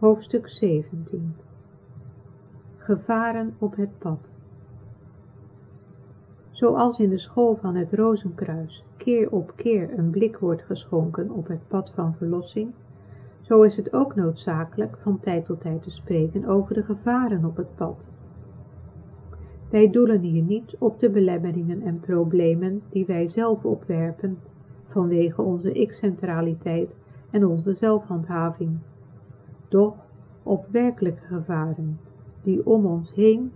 Hoofdstuk 17 Gevaren op het pad. Zoals in de school van het Rozenkruis keer op keer een blik wordt geschonken op het pad van verlossing, zo is het ook noodzakelijk van tijd tot tijd te spreken over de gevaren op het pad. Wij doelen hier niet op de belemmeringen en problemen die wij zelf opwerpen vanwege onze ik-centraliteit en onze zelfhandhaving, doch op werkelijke gevaren die om ons heen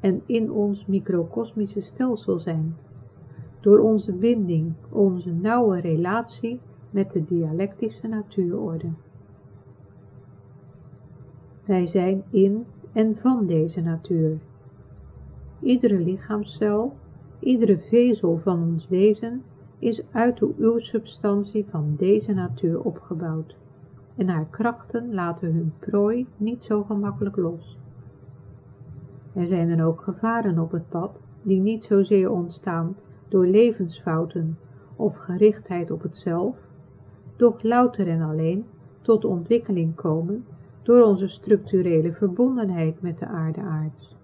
en in ons microcosmische stelsel zijn, door onze binding, onze nauwe relatie met de dialectische natuurorde. Wij zijn in en van deze natuur. Iedere lichaamscel, iedere vezel van ons wezen is uit de uursubstantie van deze natuur opgebouwd, en haar krachten laten hun prooi niet zo gemakkelijk los. Er zijn dan ook gevaren op het pad, die niet zozeer ontstaan door levensfouten of gerichtheid op het zelf, doch louter en alleen tot ontwikkeling komen door onze structurele verbondenheid met de aardeaards.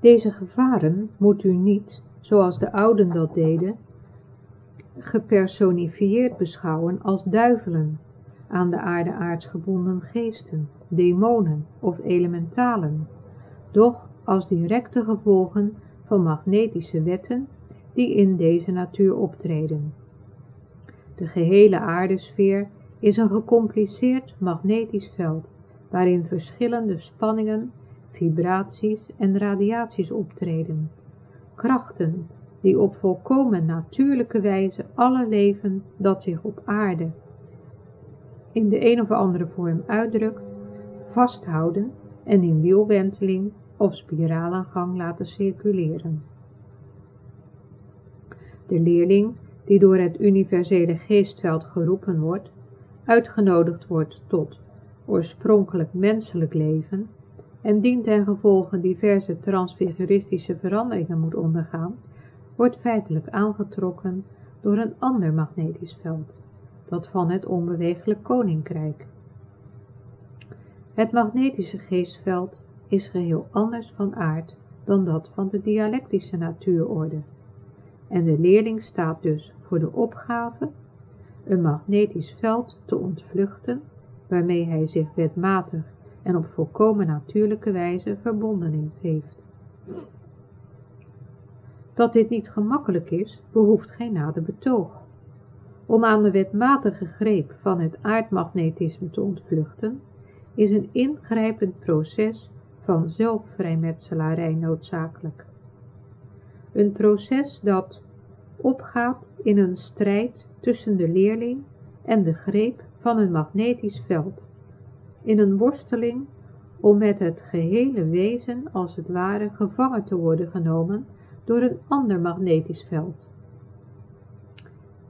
Deze gevaren moet u niet, zoals de ouden dat deden, gepersonifieerd beschouwen als duivelen, aan de aardeaards gebonden geesten, demonen of elementalen, doch als directe gevolgen van magnetische wetten die in deze natuur optreden. De gehele aardesfeer is een gecompliceerd magnetisch veld, waarin verschillende spanningen, vibraties en radiaties optreden, krachten die op volkomen natuurlijke wijze alle leven dat zich op aarde in de een of andere vorm uitdrukt, vasthouden en in wielwenteling of spiralengang laten circuleren. De leerling die door het universele geestveld geroepen wordt, uitgenodigd wordt tot oorspronkelijk menselijk leven en dient ten gevolge diverse transfiguristische veranderingen moet ondergaan, wordt feitelijk aangetrokken door een ander magnetisch veld, dat van het onbeweeglijk koninkrijk. Het magnetische geestveld is geheel anders van aard dan dat van de dialectische natuurorde, en de leerling staat dus voor de opgave een magnetisch veld te ontvluchten, waarmee hij zich wetmatig en op volkomen natuurlijke wijze verbonden heeft. Dat dit niet gemakkelijk is, behoeft geen nader betoog. Om aan de wetmatige greep van het aardmagnetisme te ontvluchten, is een ingrijpend proces van zelfvrijmetselarij noodzakelijk. Een proces dat opgaat in een strijd tussen de leerling en de greep van een magnetisch veld, in een worsteling om met het gehele wezen als het ware gevangen te worden genomen door een ander magnetisch veld.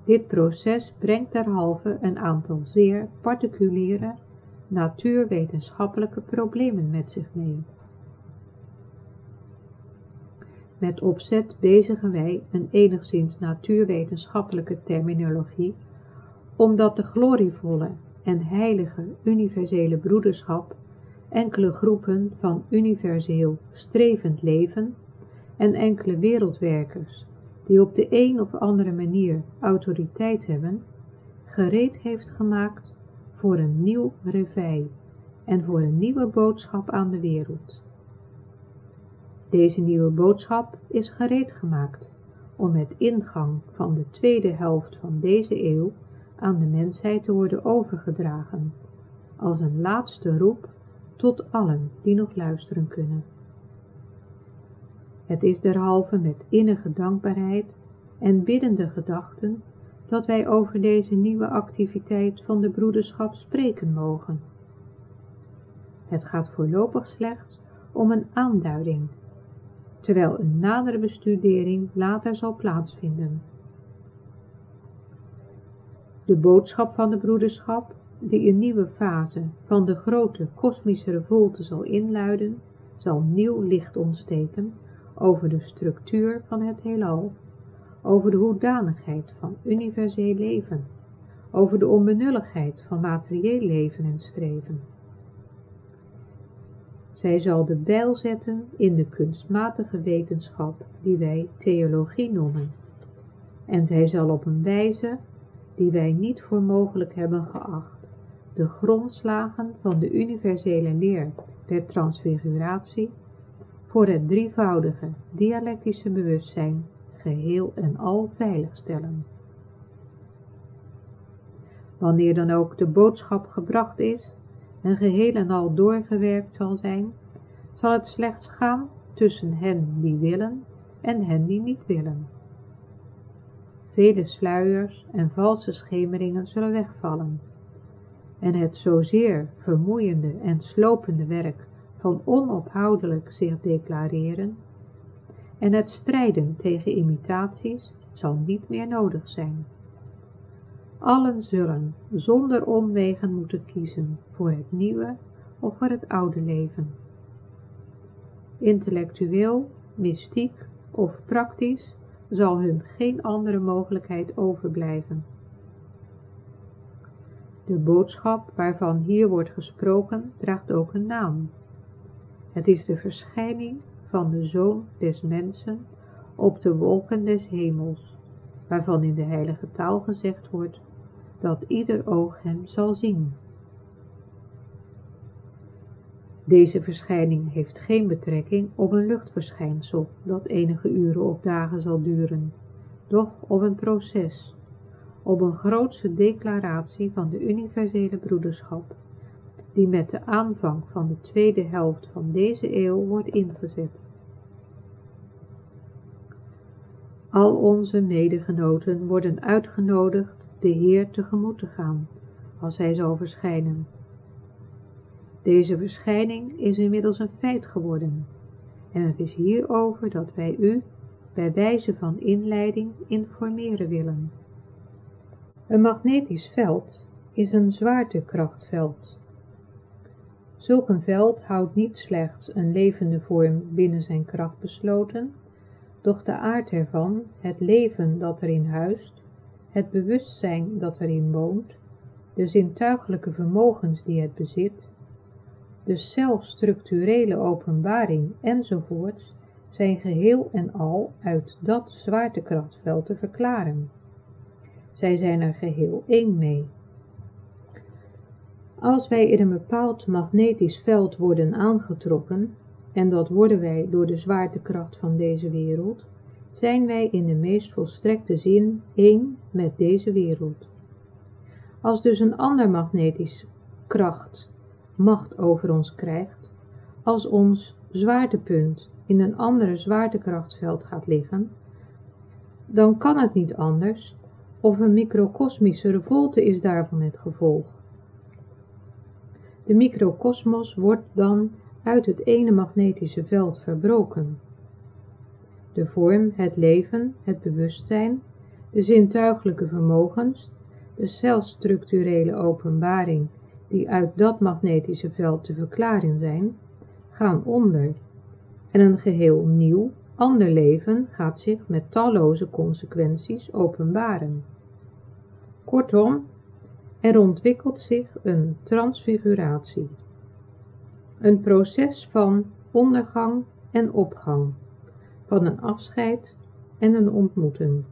Dit proces brengt derhalve een aantal zeer particuliere natuurwetenschappelijke problemen met zich mee. Met opzet bezigen wij een enigszins natuurwetenschappelijke terminologie, omdat de glorievolle en heilige universele broederschap enkele groepen van universeel strevend leven en enkele wereldwerkers die op de een of andere manier autoriteit hebben, gereed heeft gemaakt voor een nieuw revij en voor een nieuwe boodschap aan de wereld. Deze nieuwe boodschap is gereed gemaakt om met ingang van de tweede helft van deze eeuw aan de mensheid te worden overgedragen, als een laatste roep tot allen die nog luisteren kunnen. Het is derhalve met innige dankbaarheid en biddende gedachten dat wij over deze nieuwe activiteit van de broederschap spreken mogen. Het gaat voorlopig slechts om een aanduiding, terwijl een nadere bestudering later zal plaatsvinden. De boodschap van de broederschap, die een nieuwe fase van de grote kosmische revolte zal inluiden, zal nieuw licht ontsteken over de structuur van het heelal, over de hoedanigheid van universeel leven, over de onbenulligheid van materieel leven en streven. Zij zal de bijl zetten in de kunstmatige wetenschap die wij theologie noemen. En zij zal op een wijze die wij niet voor mogelijk hebben geacht, de grondslagen van de universele leer der transfiguratie voor het drievoudige dialectische bewustzijn geheel en al veiligstellen. Wanneer dan ook de boodschap gebracht is en geheel en al doorgewerkt zal zijn, zal het slechts gaan tussen hen die willen en hen die niet willen. Vele sluiers en valse schemeringen zullen wegvallen, en het zozeer vermoeiende en slopende werk van onophoudelijk zich declareren en het strijden tegen imitaties zal niet meer nodig zijn. Allen zullen zonder omwegen moeten kiezen voor het nieuwe of voor het oude leven. Intellectueel, mystiek of praktisch zal hun geen andere mogelijkheid overblijven. De boodschap waarvan hier wordt gesproken draagt ook een naam. Het is de verschijning van de Zoon des Mensen op de wolken des hemels, waarvan in de heilige taal gezegd wordt dat ieder oog hem zal zien. Deze verschijning heeft geen betrekking op een luchtverschijnsel dat enige uren of dagen zal duren, doch op een proces, op een grootse declaratie van de universele broederschap, die met de aanvang van de tweede helft van deze eeuw wordt ingezet. Al onze medegenoten worden uitgenodigd de Heer tegemoet te gaan, als Hij zal verschijnen. Deze verschijning is inmiddels een feit geworden, en het is hierover dat wij u, bij wijze van inleiding, informeren willen. Een magnetisch veld is een zwaartekrachtveld. Zulk een veld houdt niet slechts een levende vorm binnen zijn kracht besloten, doch de aard ervan, het leven dat erin huist, het bewustzijn dat erin woont, de zintuigelijke vermogens die het bezit, de zelfstructurele openbaring enzovoorts, zijn geheel en al uit dat zwaartekrachtveld te verklaren. Zij zijn er geheel één mee. Als wij in een bepaald magnetisch veld worden aangetrokken, en dat worden wij door de zwaartekracht van deze wereld, zijn wij in de meest volstrekte zin één met deze wereld. Als dus een ander magnetisch kracht macht over ons krijgt, als ons zwaartepunt in een andere zwaartekrachtveld gaat liggen, dan kan het niet anders of een microkosmische revolte is daarvan het gevolg. De microkosmos wordt dan uit het ene magnetische veld verbroken. De vorm, het leven, het bewustzijn, de zintuigelijke vermogens, de celstructurele openbaring die uit dat magnetische veld te verklaren zijn, gaan onder en een geheel nieuw, ander leven gaat zich met talloze consequenties openbaren. Kortom, er ontwikkelt zich een transfiguratie. Een proces van ondergang en opgang, van een afscheid en een ontmoeting.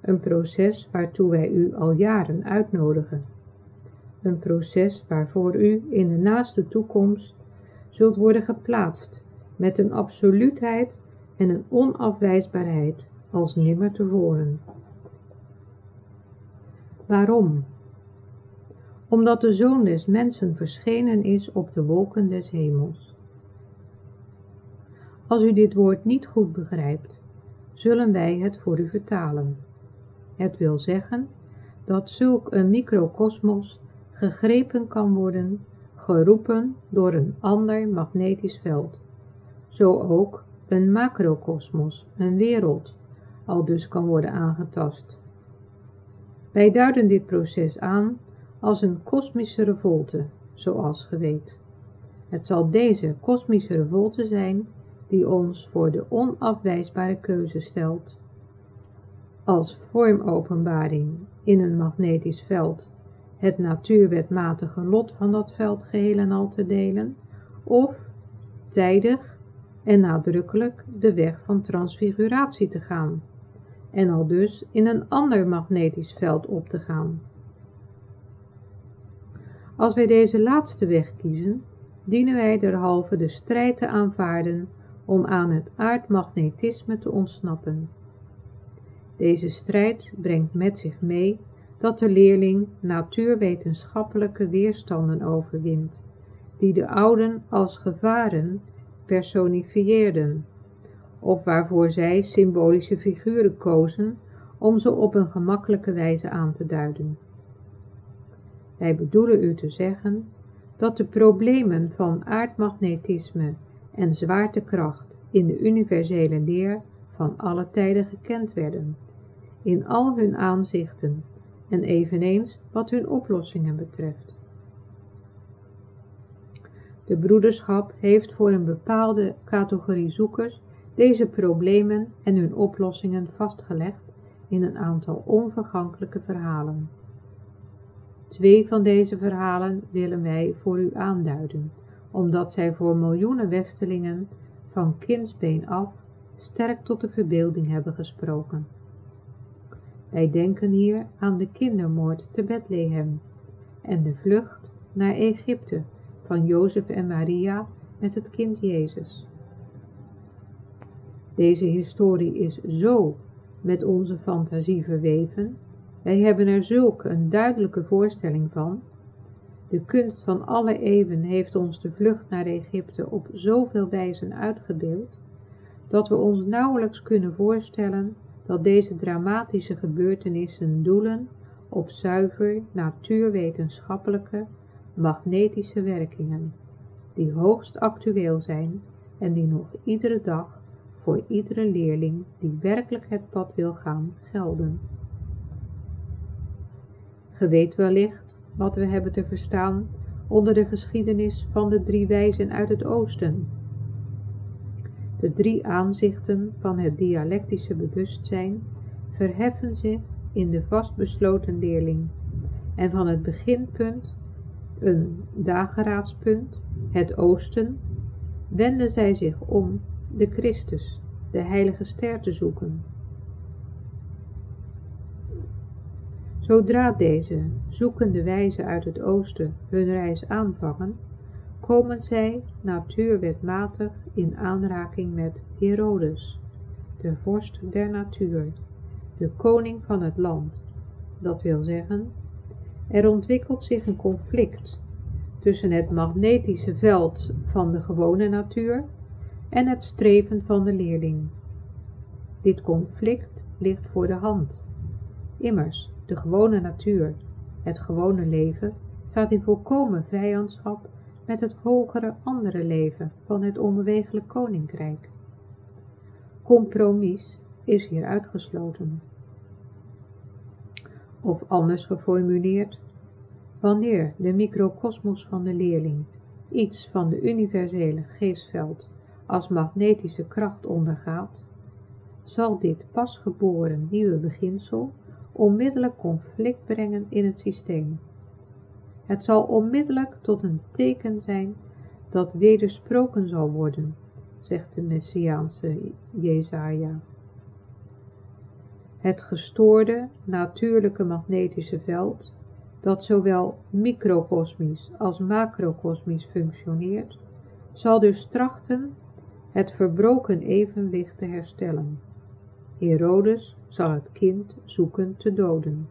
Een proces waartoe wij u al jaren uitnodigen. Een proces waarvoor u in de naaste toekomst zult worden geplaatst met een absoluutheid en een onafwijsbaarheid als nimmer tevoren. Waarom? omdat de Zoon des Mensen verschenen is op de wolken des hemels. Als u dit woord niet goed begrijpt, zullen wij het voor u vertalen. Het wil zeggen dat zulk een microkosmos gegrepen kan worden, geroepen door een ander magnetisch veld. Zo ook een macrokosmos, een wereld, al dus kan worden aangetast. Wij duiden dit proces aan als een kosmische revolte, zoals ge weet. Het zal deze kosmische revolte zijn die ons voor de onafwijsbare keuze stelt. Als vormopenbaring in een magnetisch veld het natuurwetmatige lot van dat veld geheel en al te delen, of tijdig en nadrukkelijk de weg van transfiguratie te gaan en al dus in een ander magnetisch veld op te gaan. Als wij deze laatste weg kiezen, dienen wij derhalve de strijd te aanvaarden om aan het aardmagnetisme te ontsnappen. Deze strijd brengt met zich mee dat de leerling natuurwetenschappelijke weerstanden overwint, die de ouden als gevaren personifieerden, of waarvoor zij symbolische figuren kozen om ze op een gemakkelijke wijze aan te duiden. Wij bedoelen u te zeggen dat de problemen van aardmagnetisme en zwaartekracht in de universele leer van alle tijden gekend werden, in al hun aanzichten en eveneens wat hun oplossingen betreft. De broederschap heeft voor een bepaalde categorie zoekers deze problemen en hun oplossingen vastgelegd in een aantal onvergankelijke verhalen. Twee van deze verhalen willen wij voor u aanduiden, omdat zij voor miljoenen westelingen van kindsbeen af sterk tot de verbeelding hebben gesproken. Wij denken hier aan de kindermoord te Bethlehem en de vlucht naar Egypte van Jozef en Maria met het kind Jezus. Deze historie is zo met onze fantasie verweven, wij hebben er zulk een duidelijke voorstelling van. De kunst van alle eeuwen heeft ons de vlucht naar Egypte op zoveel wijzen uitgebeeld, dat we ons nauwelijks kunnen voorstellen dat deze dramatische gebeurtenissen doelen op zuiver natuurwetenschappelijke magnetische werkingen, die hoogst actueel zijn en die nog iedere dag voor iedere leerling die werkelijk het pad wil gaan gelden. Ge weet wellicht wat we hebben te verstaan onder de geschiedenis van de drie wijzen uit het oosten. De drie aanzichten van het dialectische bewustzijn verheffen zich in de vastbesloten leerling en van het beginpunt, een dageraadspunt, het oosten, wenden zij zich om de Christus, de heilige ster te zoeken. Zodra deze zoekende wijzen uit het oosten hun reis aanvangen, komen zij natuurwetmatig in aanraking met Herodes, de vorst der natuur, de koning van het land. Dat wil zeggen, er ontwikkelt zich een conflict tussen het magnetische veld van de gewone natuur en het streven van de leerling. Dit conflict ligt voor de hand. Immers, de gewone natuur, het gewone leven, staat in volkomen vijandschap met het hogere andere leven van het onbewegelijk koninkrijk. Compromis is hier uitgesloten. Of anders geformuleerd, wanneer de microcosmos van de leerling iets van de universele geestveld als magnetische kracht ondergaat, zal dit pasgeboren nieuwe beginsel onmiddellijk conflict brengen in het systeem. Het zal onmiddellijk tot een teken zijn dat wedersproken zal worden, zegt de Messiaanse Jezaja. Het gestoorde natuurlijke magnetische veld, dat zowel microcosmisch als macrocosmisch functioneert, zal dus trachten het verbroken evenwicht te herstellen. Herodes zal het kind zoeken te doden.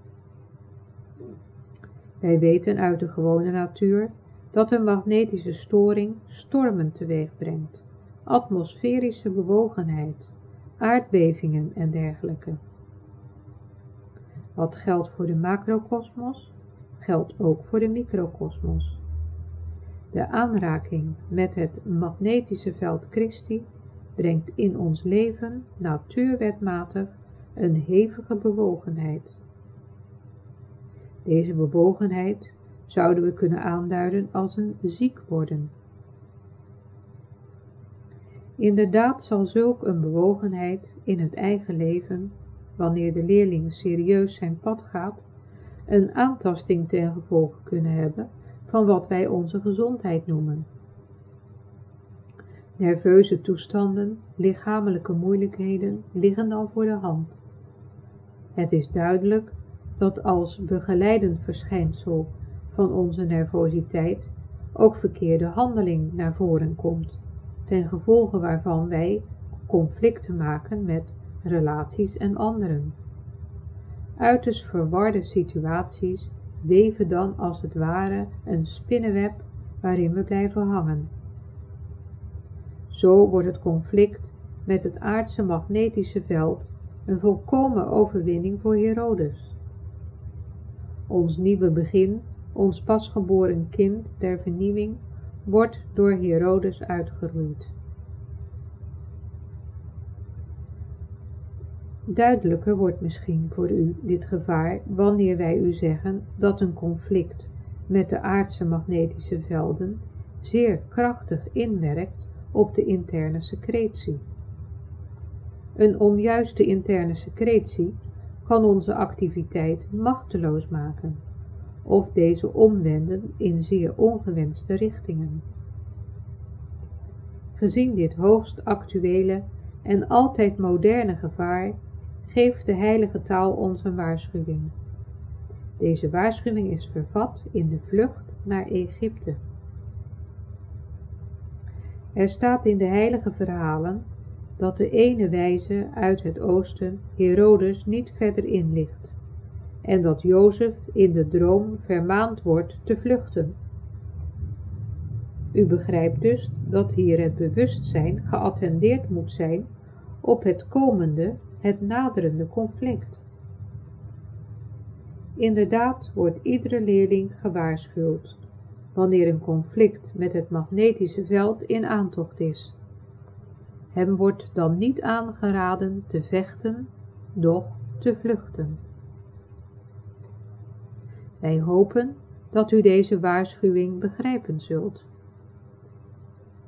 Wij weten uit de gewone natuur dat een magnetische storing stormen teweeg brengt, atmosferische bewogenheid, aardbevingen en dergelijke. Wat geldt voor de macrokosmos, geldt ook voor de microkosmos. De aanraking met het magnetische veld Christi brengt in ons leven natuurwetmatig een hevige bewogenheid. Deze bewogenheid zouden we kunnen aanduiden als een ziek worden. Inderdaad zal zulk een bewogenheid in het eigen leven, wanneer de leerling serieus zijn pad gaat, een aantasting ten gevolge kunnen hebben van wat wij onze gezondheid noemen. Nerveuze toestanden, lichamelijke moeilijkheden liggen dan voor de hand. Het is duidelijk dat als begeleidend verschijnsel van onze nervositeit ook verkeerde handeling naar voren komt, ten gevolge waarvan wij conflicten maken met relaties en anderen. Uiterst verwarde situaties weven dan als het ware een spinnenweb waarin we blijven hangen. Zo wordt het conflict met het aardse magnetische veld een volkomen overwinning voor Herodes. Ons nieuwe begin, ons pasgeboren kind der vernieuwing, wordt door Herodes uitgeroeid. Duidelijker wordt misschien voor u dit gevaar wanneer wij u zeggen dat een conflict met de aardse magnetische velden zeer krachtig inwerkt op de interne secretie. Een onjuiste interne secretie kan onze activiteit machteloos maken of deze omwenden in zeer ongewenste richtingen. Gezien dit hoogst actuele en altijd moderne gevaar geeft de heilige taal ons een waarschuwing. Deze waarschuwing is vervat in de vlucht naar Egypte. Er staat in de heilige verhalen dat de ene wijze uit het oosten Herodes niet verder inlicht en dat Jozef in de droom vermaand wordt te vluchten. U begrijpt dus dat hier het bewustzijn geattendeerd moet zijn op het komende, het naderende conflict. Inderdaad wordt iedere leerling gewaarschuwd wanneer een conflict met het magnetische veld in aantocht is. Hem wordt dan niet aangeraden te vechten, doch te vluchten. Wij hopen dat u deze waarschuwing begrijpen zult.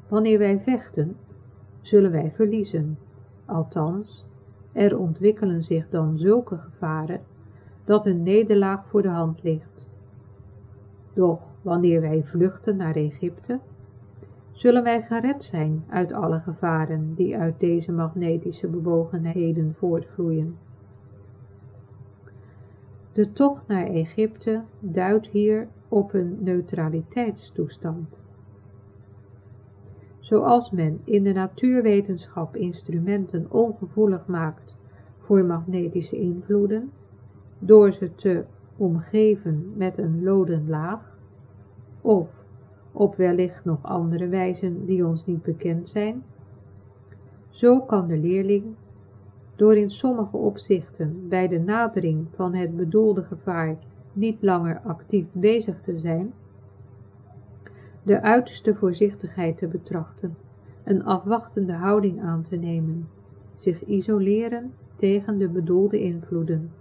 Wanneer wij vechten, zullen wij verliezen. Althans, er ontwikkelen zich dan zulke gevaren dat een nederlaag voor de hand ligt. Doch wanneer wij vluchten naar Egypte, zullen wij gered zijn uit alle gevaren die uit deze magnetische bewogenheden voortvloeien. De tocht naar Egypte duidt hier op een neutraliteitstoestand. Zoals men in de natuurwetenschap instrumenten ongevoelig maakt voor magnetische invloeden, door ze te omgeven met een loden laag, of op wellicht nog andere wijzen die ons niet bekend zijn, zo kan de leerling, door in sommige opzichten bij de nadering van het bedoelde gevaar niet langer actief bezig te zijn, de uiterste voorzichtigheid te betrachten, een afwachtende houding aan te nemen, zich isoleren tegen de bedoelde invloeden.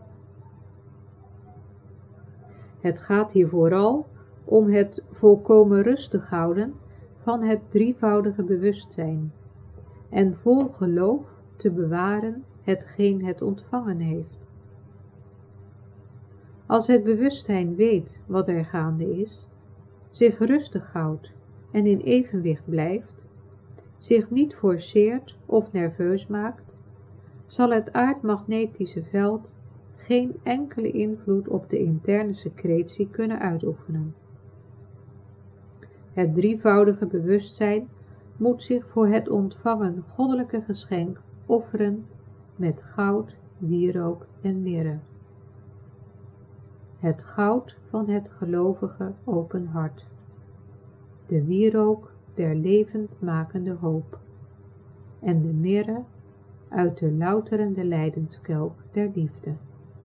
Het gaat hier vooral om het volkomen rustig houden van het drievoudige bewustzijn en vol geloof te bewaren hetgeen het ontvangen heeft. Als het bewustzijn weet wat er gaande is, zich rustig houdt en in evenwicht blijft, zich niet forceert of nerveus maakt, zal het aardmagnetische veld geen enkele invloed op de interne secretie kunnen uitoefenen. Het drievoudige bewustzijn moet zich voor het ontvangen goddelijke geschenk offeren met goud, wierook en mirre. Het goud van het gelovige open hart, de wierook der levendmakende hoop en de mirre uit de louterende lijdenskelk der liefde.